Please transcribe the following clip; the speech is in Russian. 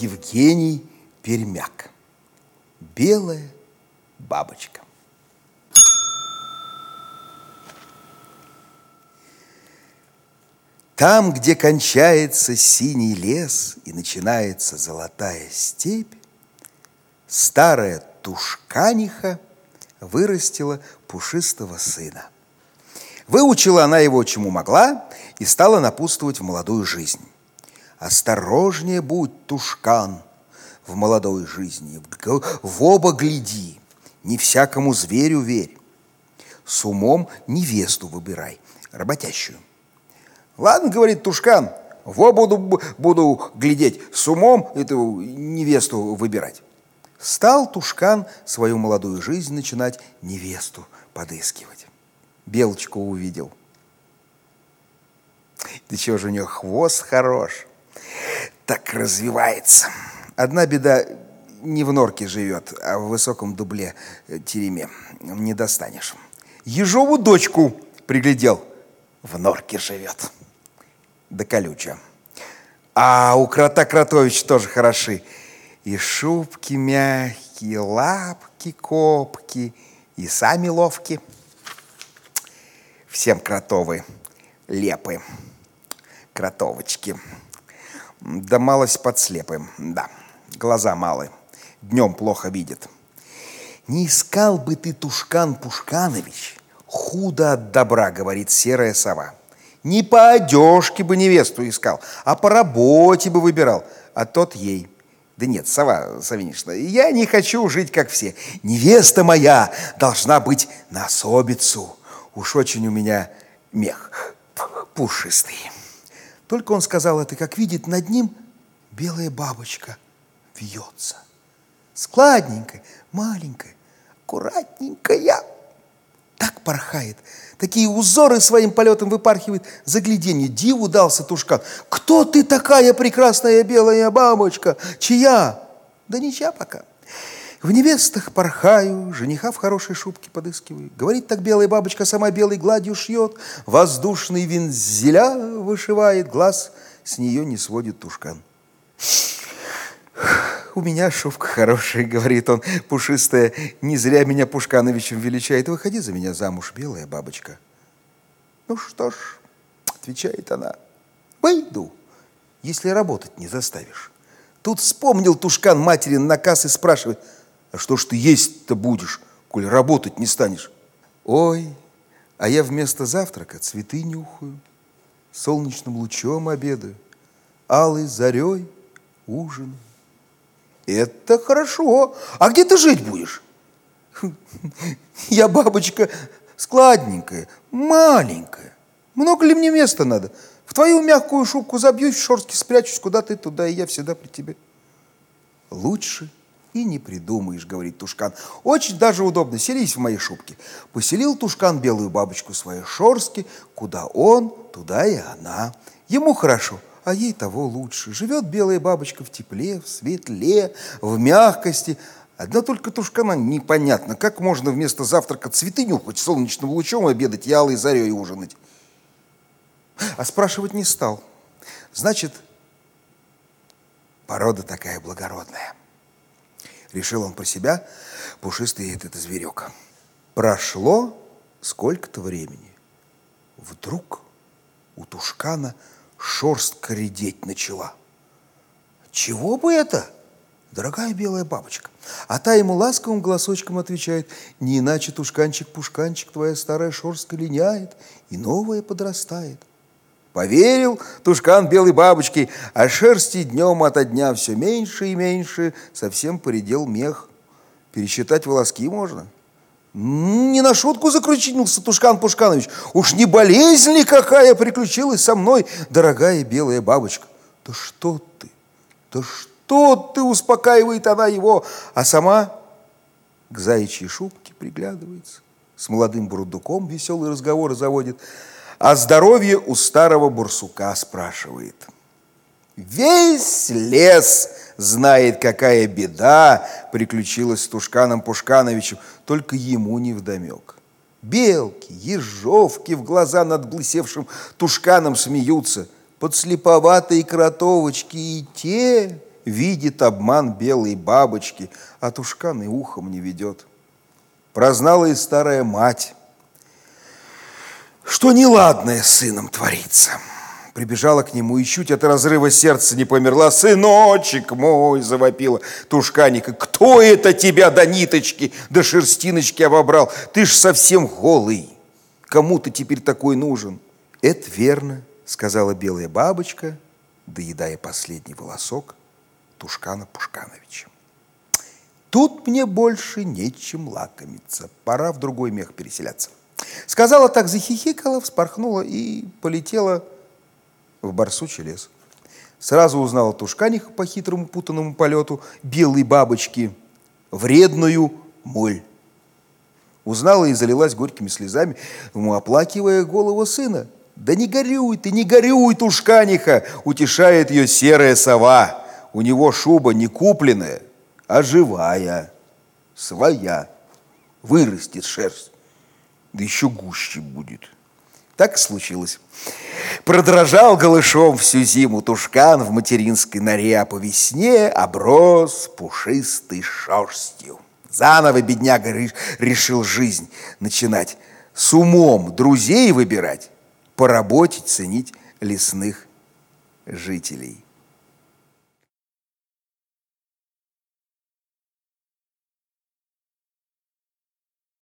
Евгений Пермяк. Белая бабочка. Там, где кончается синий лес и начинается золотая степь, старая тушканиха вырастила пушистого сына. Выучила она его, чему могла, и стала напутствовать в молодую жизнь. Осторожнее будь, тушкан, в молодой жизни, в оба гляди, не всякому зверю верь. С умом невесту выбирай, работящую. Ладно, говорит Тушкан, в оба буду, буду глядеть, с умом эту невесту выбирать. Стал Тушкан свою молодую жизнь начинать невесту подыскивать. Белочку увидел. Да чего же у нее хвост хорош. Так развивается. Одна беда не в норке живет, а в высоком дубле э, тереме. Не достанешь. Ежову дочку приглядел. В норке живет да колючая. А у крота Кротович тоже хороши. И шубки мягкие, лапки копки, и сами ловки. Всем кротовы лепы, кротовочки. Да малость подслепы, да, глаза малые, днем плохо видят. Не искал бы ты, Тушкан Пушканович, худо от добра, говорит серая сова. Не по одежке бы невесту искал, а по работе бы выбирал. А тот ей. Да нет, сова Савинишна, я не хочу жить, как все. Невеста моя должна быть на особицу. Уж очень у меня мех пушистый. Только он сказал это, как видит над ним белая бабочка вьется. Складненькая, маленькая, аккуратненькая. Так порхает, такие узоры своим полетом выпархивает. Загляденье, диву дался Тушкан. Кто ты такая прекрасная белая бабочка? Чья? Да ничья пока. В невестах порхаю, жениха в хорошей шубке подыскиваю. Говорит так белая бабочка, сама белой гладью шьет, воздушный вензеля вышивает, глаз с нее не сводит Тушкан. «У меня шубка хорошая», — говорит он, пушистая. «Не зря меня Пушкановичем величает. Выходи за меня замуж, белая бабочка». «Ну что ж», — отвечает она, — «выйду, если работать не заставишь». Тут вспомнил Тушкан материн наказ и спрашивает, «А что ж ты есть-то будешь, коль работать не станешь?» «Ой, а я вместо завтрака цветы нюхаю, солнечным лучом обедаю, алой зарей ужинаю. Это хорошо. А где ты жить будешь? Я бабочка складненькая, маленькая. Много ли мне места надо? В твою мягкую шубку забьюсь, в шорстке спрячусь, куда ты, туда, и я всегда при тебе. Лучше и не придумаешь, говорит Тушкан. Очень даже удобно, селись в моей шубке. Поселил Тушкан белую бабочку своей шорстке, куда он, туда и она. Ему хорошо, а ей того лучше. Живет белая бабочка в тепле, в светле, в мягкости. Одна только тушкана непонятно, как можно вместо завтрака цветы нюхать, солнечным лучом обедать и алой зарей ужинать. А спрашивать не стал. Значит, порода такая благородная. Решил он про себя, пушистый этот зверек. Прошло сколько-то времени. Вдруг у тушкана – шерстка редеть начала. Чего бы это? Дорогая белая бабочка. А та ему ласковым голосочком отвечает, не иначе, тушканчик-пушканчик, твоя старая шерстка линяет, и новая подрастает. Поверил тушкан белой бабочки, а шерсти днем ото дня все меньше и меньше, совсем поредел мех. Пересчитать волоски можно – не на шутку закручинился Тушкан Пушканович. Уж не болезнь ли какая приключилась со мной, дорогая белая бабочка? Да что ты, да что ты, успокаивает она его, а сама к заячьей шубке приглядывается. С молодым бурундуком веселый разговор заводит. А здоровье у старого бурсука спрашивает. Весь лес знает, какая беда приключилась с Тушканом Пушкановичем, только ему не вдомек. Белки, ежовки в глаза над блысевшим Тушканом смеются, подслеповатые кротовочки и те видит обман белой бабочки, а тушкан и ухом не ведет. Прознала и старая мать, что неладное с сыном творится. Прибежала к нему и чуть от разрыва сердца не померла. «Сыночек мой!» – завопила Тушканика. «Кто это тебя до ниточки, до шерстиночки обобрал? Ты ж совсем голый. Кому ты теперь такой нужен?» «Это верно», – сказала белая бабочка, доедая последний волосок Тушкана Пушкановича. «Тут мне больше нечем лакомиться. Пора в другой мех переселяться». Сказала так, захихикала, вспорхнула и полетела в барсучий лес. Сразу узнала Тушканиха по хитрому путанному полету белой бабочки, вредную моль. Узнала и залилась горькими слезами, оплакивая голову сына. «Да не горюй ты, не горюй, Тушканиха!» утешает ее серая сова. У него шуба не купленная, а живая, своя. Вырастет шерсть да еще гуще будет. Так и случилось. Продрожал голышом всю зиму тушкан в материнской норе, а по весне оброс пушистой шерстью. Заново бедняга решил жизнь начинать, с умом друзей выбирать, по работе ценить лесных жителей.